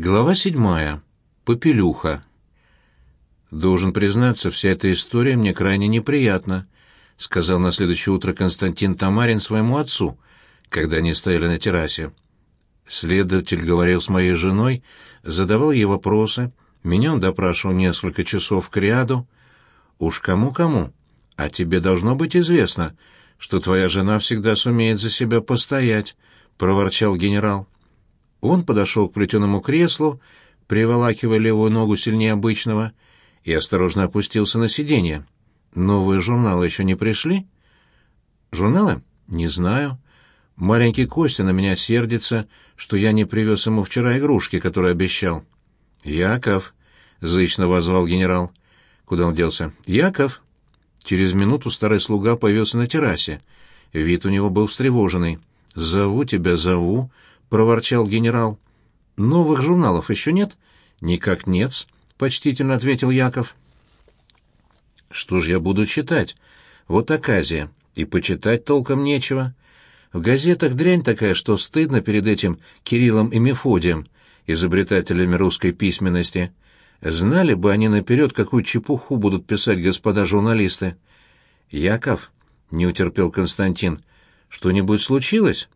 Глава седьмая. Попелюха. «Должен признаться, вся эта история мне крайне неприятна», — сказал на следующее утро Константин Тамарин своему отцу, когда они стояли на террасе. Следователь говорил с моей женой, задавал ей вопросы, меня он допрашивал несколько часов к ряду. Уж кому-кому, а тебе должно быть известно, что твоя жена всегда сумеет за себя постоять, — проворчал генерал. Он подошел к плетеному креслу, приволакивая левую ногу сильнее обычного, и осторожно опустился на сиденье. «Новые журналы еще не пришли?» «Журналы? Не знаю. Маленький Костя на меня сердится, что я не привез ему вчера игрушки, которые обещал». «Яков!» — зычно возвал генерал. «Куда он делся?» «Яков!» Через минуту старый слуга появился на террасе. Вид у него был встревоженный. «Зову тебя, зову!» — проворчал генерал. «Новых журналов еще нет?» «Никак нет», — почтительно ответил Яков. «Что ж я буду читать? Вот оказия. И почитать толком нечего. В газетах дрянь такая, что стыдно перед этим Кириллом и Мефодием, изобретателями русской письменности. Знали бы они наперед, какую чепуху будут писать господа журналисты». «Яков», — не утерпел Константин, — «что-нибудь случилось?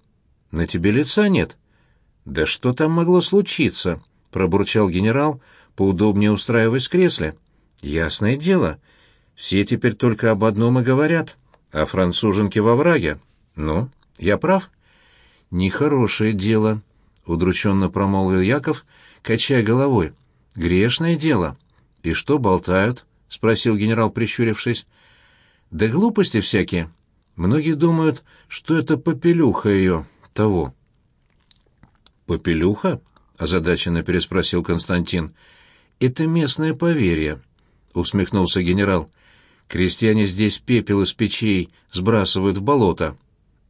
На тебе лица нет». «Да что там могло случиться?» — пробурчал генерал, поудобнее устраиваясь в кресле. «Ясное дело. Все теперь только об одном и говорят. О француженке во враге. Ну, я прав?» «Нехорошее дело», — удрученно промолвил Яков, качая головой. «Грешное дело. И что болтают?» — спросил генерал, прищурившись. «Да глупости всякие. Многие думают, что это попелюха ее, того». «Попелюха?» — озадаченно переспросил Константин. «Это местное поверье», — усмехнулся генерал. «Крестьяне здесь пепел из печей сбрасывают в болото,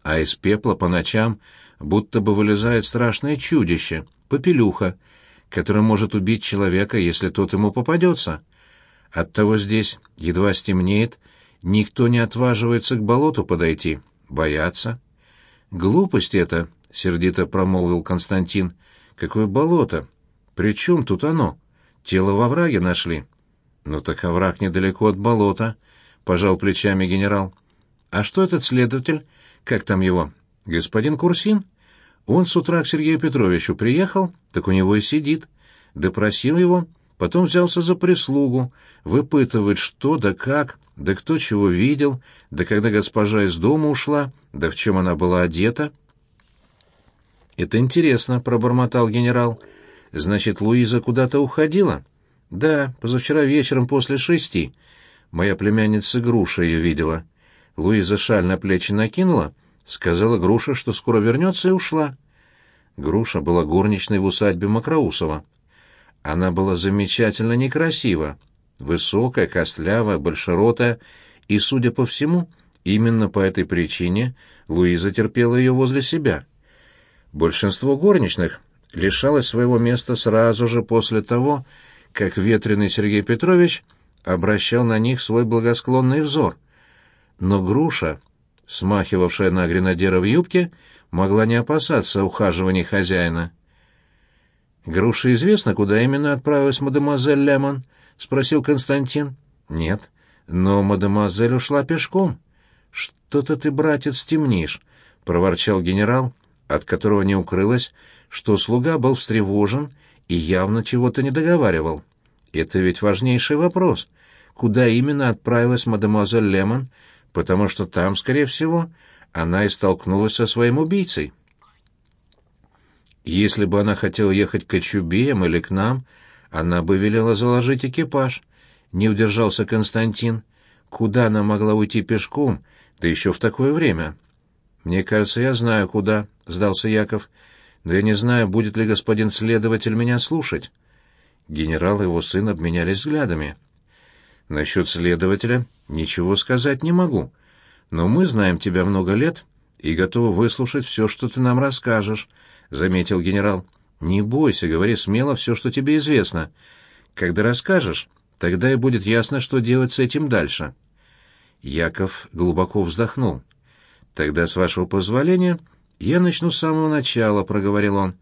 а из пепла по ночам будто бы вылезает страшное чудище, попелюха, которое может убить человека, если тот ему попадется. Оттого здесь, едва стемнеет, никто не отваживается к болоту подойти, боятся. Глупость это, — сердито промолвил Константин. «Какое болото! При чем тут оно? Тело во враге нашли». «Ну так овраг недалеко от болота», — пожал плечами генерал. «А что этот следователь? Как там его? Господин Курсин? Он с утра к Сергею Петровичу приехал, так у него и сидит. Допросил его, потом взялся за прислугу, выпытывает, что да как, да кто чего видел, да когда госпожа из дома ушла, да в чем она была одета». «Это интересно», — пробормотал генерал. «Значит, Луиза куда-то уходила?» «Да, позавчера вечером после шести. Моя племянница Груша ее видела. Луиза шаль на плечи накинула, сказала Груша, что скоро вернется, и ушла». Груша была горничной в усадьбе Макроусова. Она была замечательно некрасива, высокая, костлявая, большеротая, и, судя по всему, именно по этой причине Луиза терпела ее возле себя. Большинство горничных лишалось своего места сразу же после того, как ветреный Сергей Петрович обращал на них свой благосклонный взор. Но груша, смахивавшая на гренадера в юбке, могла не опасаться ухаживаний хозяина. «Груша известно, куда именно отправилась мадемуазель Лемон?» — спросил Константин. «Нет, но мадемуазель ушла пешком». «Что-то ты, братец, темнишь», — проворчал генерал, от которого не укрылось, что слуга был встревожен и явно чего-то не договаривал. Это ведь важнейший вопрос. Куда именно отправилась мадемуазель Лемон, потому что там, скорее всего, она и столкнулась со своим убийцей. Если бы она хотела ехать к Очубеям или к нам, она бы велела заложить экипаж. Не удержался Константин. Куда она могла уйти пешком, да еще в такое время? Мне кажется, я знаю, куда. — сдался Яков. «Но я не знаю, будет ли господин следователь меня слушать». Генерал и его сын обменялись взглядами. «Насчет следователя ничего сказать не могу. Но мы знаем тебя много лет и готовы выслушать все, что ты нам расскажешь», — заметил генерал. «Не бойся, говори смело все, что тебе известно. Когда расскажешь, тогда и будет ясно, что делать с этим дальше». Яков глубоко вздохнул. «Тогда, с вашего позволения, «Я начну с самого начала», — проговорил он.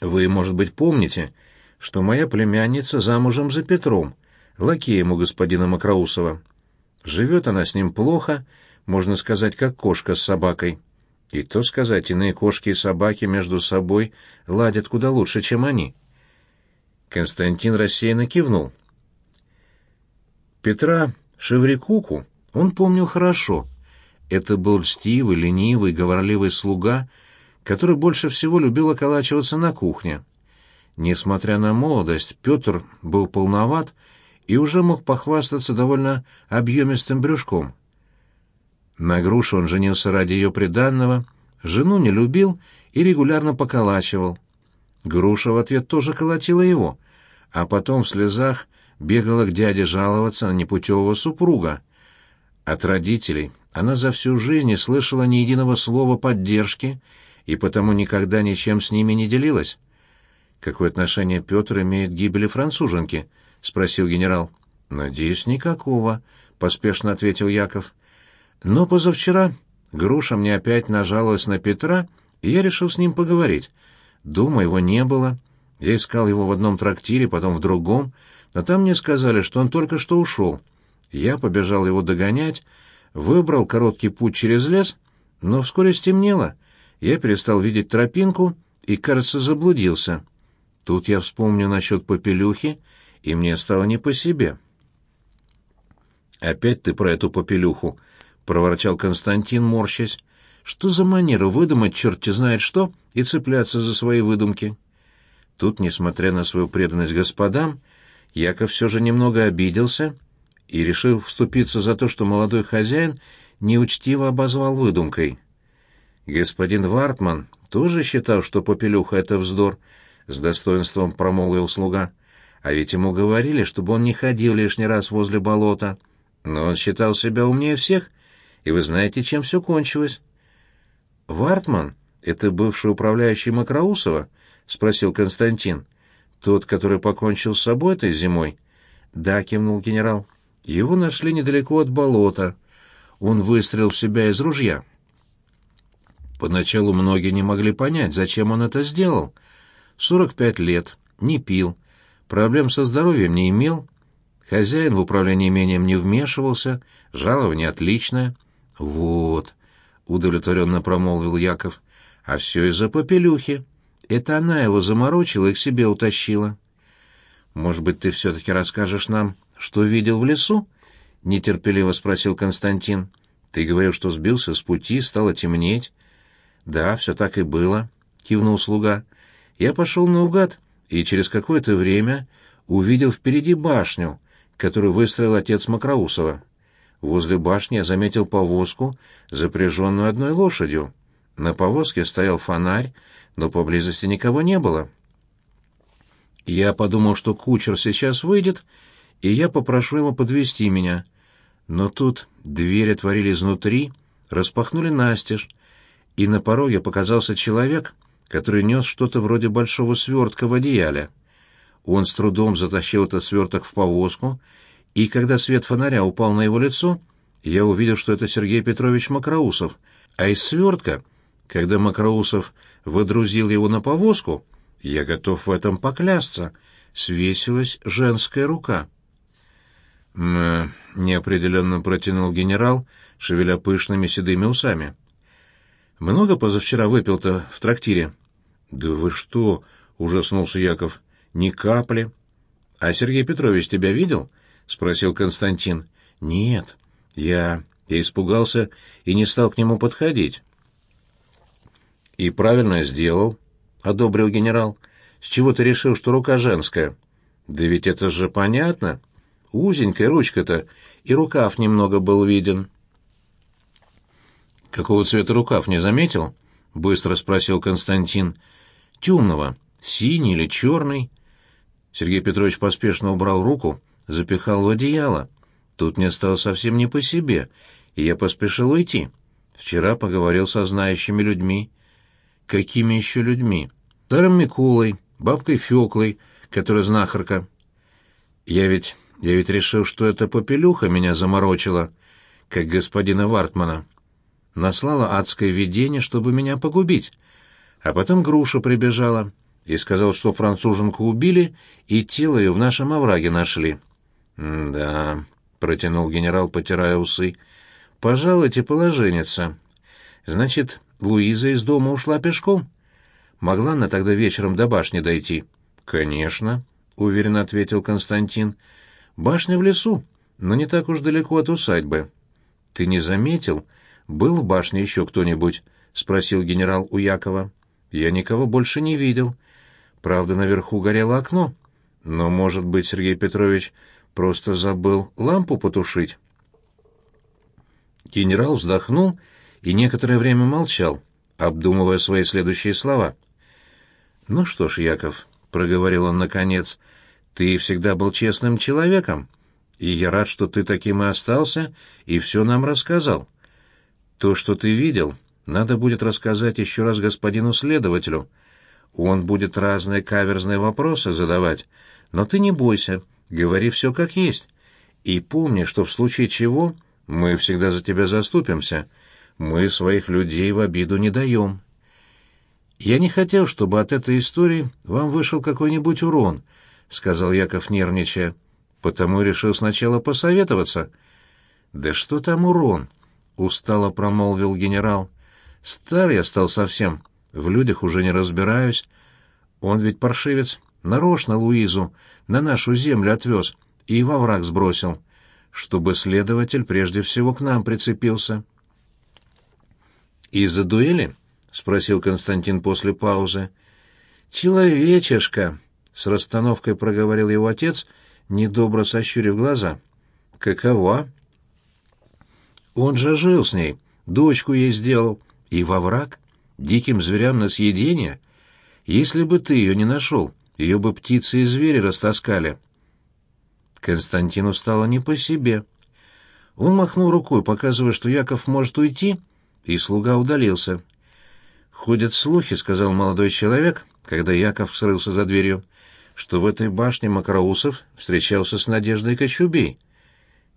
Вы, может быть, помните, что моя племянница замужем за Петром, лакеем у господина Макроусова. Живет она с ним плохо, можно сказать, как кошка с собакой. И то сказать, иные кошки и собаки между собой ладят куда лучше, чем они. Константин рассеянно кивнул. Петра Шеврикуку он помнил хорошо. Это был льстивый, ленивый, говорливый слуга, который больше всего любил околачиваться на кухне. Несмотря на молодость, Петр был полноват и уже мог похвастаться довольно объемистым брюшком. На грушу он женился ради ее приданного, жену не любил и регулярно поколачивал. Груша в ответ тоже колотила его, а потом в слезах бегала к дяде жаловаться на непутевого супруга. От родителей она за всю жизнь не слышала ни единого слова поддержки и потому никогда ничем с ними не делилась. «Какое отношение Петр имеет к гибели француженки?» — спросил генерал. «Надеюсь, никакого», — поспешно ответил Яков. Но позавчера Груша мне опять нажаловалась на Петра, и я решил с ним поговорить. Дома его не было. Я искал его в одном трактире, потом в другом, но там мне сказали, что он только что ушел. Я побежал его догонять, выбрал короткий путь через лес, но вскоре стемнело. Я перестал видеть тропинку и, кажется, заблудился. Тут я вспомнил насчет попелюхи, и мне стало не по себе. «Опять ты про эту попелюху», проворчал Константин, морщась. Что за манера выдумать черти знает что и цепляться за свои выдумки? Тут, несмотря на свою преданность господам, Яков все же немного обиделся и решил вступиться за то, что молодой хозяин неучтиво обозвал выдумкой. Господин Вартман тоже считал, что попелюха — это вздор, — с достоинством промолвил слуга. А ведь ему говорили, чтобы он не ходил лишний раз возле болота. Но он считал себя умнее всех и вы знаете, чем все кончилось?» «Вартман — это бывший управляющий Макроусова?» — спросил Константин. «Тот, который покончил с собой этой зимой?» «Да», — кивнул генерал. «Его нашли недалеко от болота. Он выстрелил в себя из ружья». Поначалу многие не могли понять, зачем он это сделал. Сорок пять лет, не пил, проблем со здоровьем не имел, хозяин в управлении имением не вмешивался, жалование отличное — «Вот», — удовлетворенно промолвил Яков, — «а все из-за попелюхи. Это она его заморочила и к себе утащила». «Может быть, ты все-таки расскажешь нам, что видел в лесу?» — нетерпеливо спросил Константин. «Ты говорил, что сбился с пути, стало темнеть». «Да, все так и было», — кивнул слуга. «Я пошел наугад и через какое-то время увидел впереди башню, которую выстроил отец Макроусова. Возле башни я заметил повозку, запряженную одной лошадью. На повозке стоял фонарь, но поблизости никого не было. Я подумал, что кучер сейчас выйдет, и я попрошу его подвести меня. Но тут дверь отворили изнутри, распахнули настежь, и на пороге показался человек, который нес что-то вроде большого свертка в одеяле. Он с трудом затащил этот сверток в повозку и когда свет фонаря упал на его лицо, я увидел, что это Сергей Петрович Макроусов, а из свертка, когда Макроусов водрузил его на повозку, я готов в этом поклясться, свесилась женская рука. «М-м-м», неопределенно протянул генерал, шевеля пышными седыми усами. «Много позавчера выпил-то в трактире?» «Да вы что?» — ужаснулся Яков. «Ни капли». «А Сергей Петрович тебя видел?» — спросил Константин. «Нет, я... я испугался и не стал к нему подходить». «И правильно сделал», — одобрил генерал. «С чего ты решил, что рука женская?» «Да ведь это же понятно. Узенькая ручка-то, и рукав немного был виден». «Какого цвета рукав, не заметил?» — быстро спросил Константин. «Темного. Синий или черный?» Сергей Петрович поспешно убрал руку запихал в одеяло. Тут мне стало совсем не по себе, и я поспешил уйти. Вчера поговорил со знающими людьми. Какими еще людьми? Даром Микулой, бабкой Феклой, которая знахарка. Я ведь... я ведь решил, что это попелюха меня заморочила, как господина Вартмана. Наслала адское видение, чтобы меня погубить. А потом груша прибежала. и сказал, что француженку убили, и тело ее в нашем овраге нашли». «Да», — протянул генерал, потирая усы, — «пожалуйте положенница. Значит, Луиза из дома ушла пешком? Могла она тогда вечером до башни дойти?» «Конечно», — уверенно ответил Константин. «Башня в лесу, но не так уж далеко от усадьбы». «Ты не заметил? Был в башне еще кто-нибудь?» — спросил генерал у Якова. «Я никого больше не видел. Правда, наверху горело окно. Но, может быть, Сергей Петрович просто забыл лампу потушить?» Генерал вздохнул и некоторое время молчал, обдумывая свои следующие слова. «Ну что ж, Яков», — проговорил он наконец, — «ты всегда был честным человеком, и я рад, что ты таким и остался, и все нам рассказал. То, что ты видел, надо будет рассказать еще раз господину следователю. Он будет разные каверзные вопросы задавать, но ты не бойся, говори все как есть. И помни, что в случае чего мы всегда за тебя заступимся. Мы своих людей в обиду не даем. Я не хотел, чтобы от этой истории вам вышел какой-нибудь урон, — сказал Яков нервничая. Потому решил сначала посоветоваться. Да что там урон? — устало промолвил генерал. Стар я стал совсем, в людях уже не разбираюсь. Он ведь паршивец нарочно Луизу на нашу землю отвез и во враг сбросил, чтобы следователь прежде всего к нам прицепился. «Из-за дуэли?» — спросил Константин после паузы. «Человечешка!» — с расстановкой проговорил его отец, недобро сощурив глаза. «Какова?» «Он же жил с ней, дочку ей сделал, и во враг, диким зверям на съедение. Если бы ты ее не нашел, ее бы птицы и звери растаскали». Константину стало не по себе. Он махнул рукой, показывая, что Яков может уйти, и слуга удалился. «Ходят слухи», — сказал молодой человек, когда Яков скрылся за дверью, что в этой башне Макроусов встречался с Надеждой Кочубей.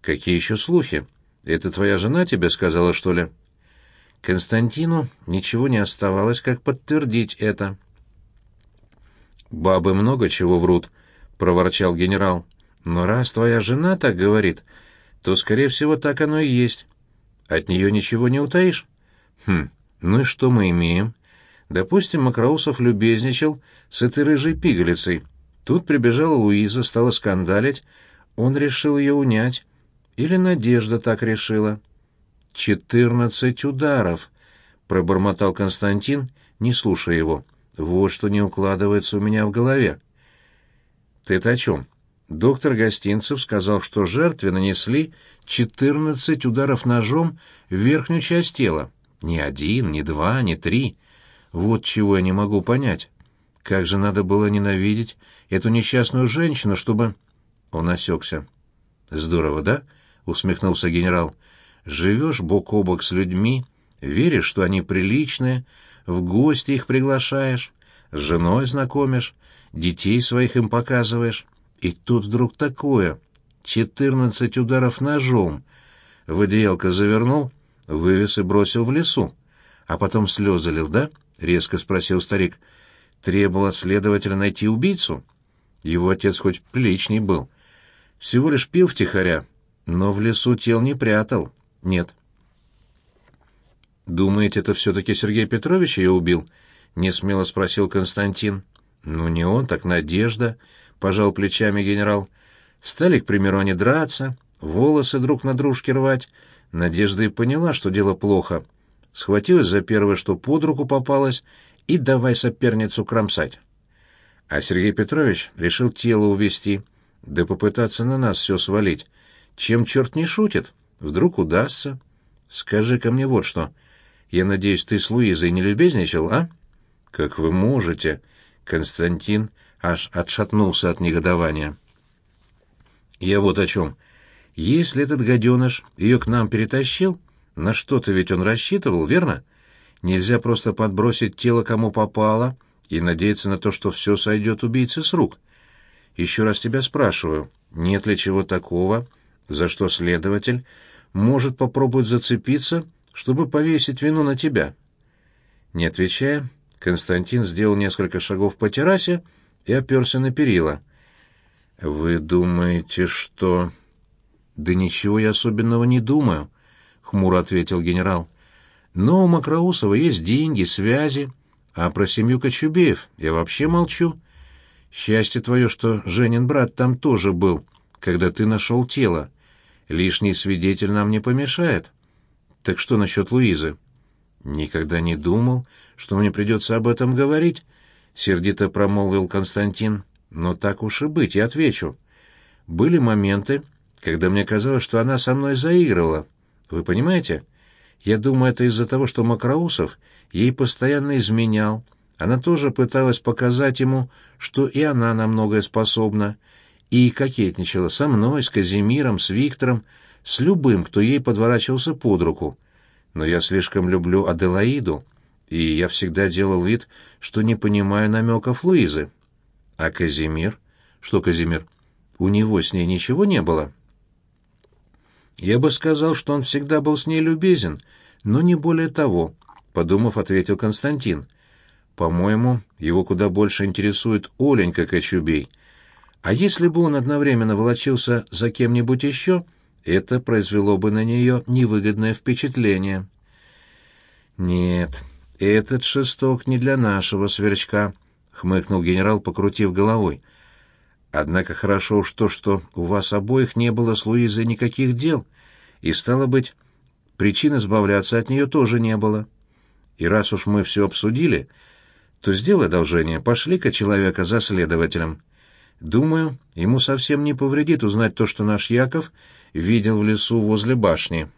«Какие еще слухи? Это твоя жена тебе сказала, что ли?» Константину ничего не оставалось, как подтвердить это. «Бабы много чего врут», — проворчал генерал. «Но раз твоя жена так говорит, то, скорее всего, так оно и есть. От нее ничего не утаишь?» «Хм, ну и что мы имеем?» Допустим, Макроусов любезничал с этой рыжей пигалицей. Тут прибежала Луиза, стала скандалить. Он решил ее унять. Или Надежда так решила. «Четырнадцать ударов», — пробормотал Константин, не слушая его. «Вот что не укладывается у меня в голове». «Ты-то о чем?» Доктор Гостинцев сказал, что жертве нанесли четырнадцать ударов ножом в верхнюю часть тела. Ни один, ни два, ни три. Вот чего я не могу понять. Как же надо было ненавидеть эту несчастную женщину, чтобы...» Он осекся. «Здорово, да?» — усмехнулся генерал. «Живешь бок о бок с людьми, веришь, что они приличные, в гости их приглашаешь, с женой знакомишь, детей своих им показываешь. И тут вдруг такое. Четырнадцать ударов ножом. В одеялко завернул, вывез и бросил в лесу. А потом слезы лил, да?» — резко спросил старик. «Требовал следователя найти убийцу?» Его отец хоть приличней был. Всего лишь пил втихаря, но в лесу тел не прятал. Нет. «Думаете, это все-таки Сергей Петрович ее убил?» — несмело спросил Константин. «Ну, не он, так Надежда», — пожал плечами генерал. «Стали, к примеру, они драться, волосы друг на дружке рвать. Надежда и поняла, что дело плохо. Схватилась за первое, что под руку попалось, и давай соперницу кромсать. А Сергей Петрович решил тело увести, да попытаться на нас все свалить. Чем черт не шутит? Вдруг удастся? Скажи-ка мне вот что. Я надеюсь, ты с Луизой не любезничал, а? Как вы можете? Константин аж отшатнулся от негодования. Я вот о чем. Если этот гаденыш ее к нам перетащил, на что-то ведь он рассчитывал, верно? Нельзя просто подбросить тело кому попало и надеяться на то, что все сойдет убийце с рук. Еще раз тебя спрашиваю, нет ли чего такого, за что следователь может попробовать зацепиться, чтобы повесить вину на тебя?» Не отвечая, Константин сделал несколько шагов по террасе и оперся на перила. «Вы думаете, что...» «Да ничего я особенного не думаю», — хмуро ответил генерал. «Но у Макроусова есть деньги, связи, а про семью Кочубеев я вообще молчу. Счастье твое, что Женин брат там тоже был, когда ты нашел тело. Лишний свидетель нам не помешает. Так что насчет Луизы?» «Никогда не думал, что мне придется об этом говорить», — сердито промолвил Константин. «Но так уж и быть, я отвечу. Были моменты, когда мне казалось, что она со мной заигрывала. Вы понимаете? Я думаю, это из-за того, что Макроусов ей постоянно изменял. Она тоже пыталась показать ему, что и она на многое способна, и кокетничала со мной, с Казимиром, с Виктором, с любым, кто ей подворачивался под руку. Но я слишком люблю Аделаиду, и я всегда делал вид, что не понимаю намеков Луизы. А Казимир? Что Казимир? У него с ней ничего не было?» Я бы сказал, что он всегда был с ней любезен, но не более того, подумав, ответил Константин. По-моему, его куда больше интересует Оленька Кочубей. А если бы он одновременно волочился за кем-нибудь еще, это произвело бы на нее невыгодное впечатление. Нет, этот шесток не для нашего сверчка, хмыкнул генерал, покрутив головой. Однако хорошо уж то, что у вас обоих не было с Луизой никаких дел, и, стало быть, причин избавляться от нее тоже не было. И раз уж мы все обсудили, то сделай одолжение, пошли-ка человека за следователем. Думаю, ему совсем не повредит узнать то, что наш Яков видел в лесу возле башни».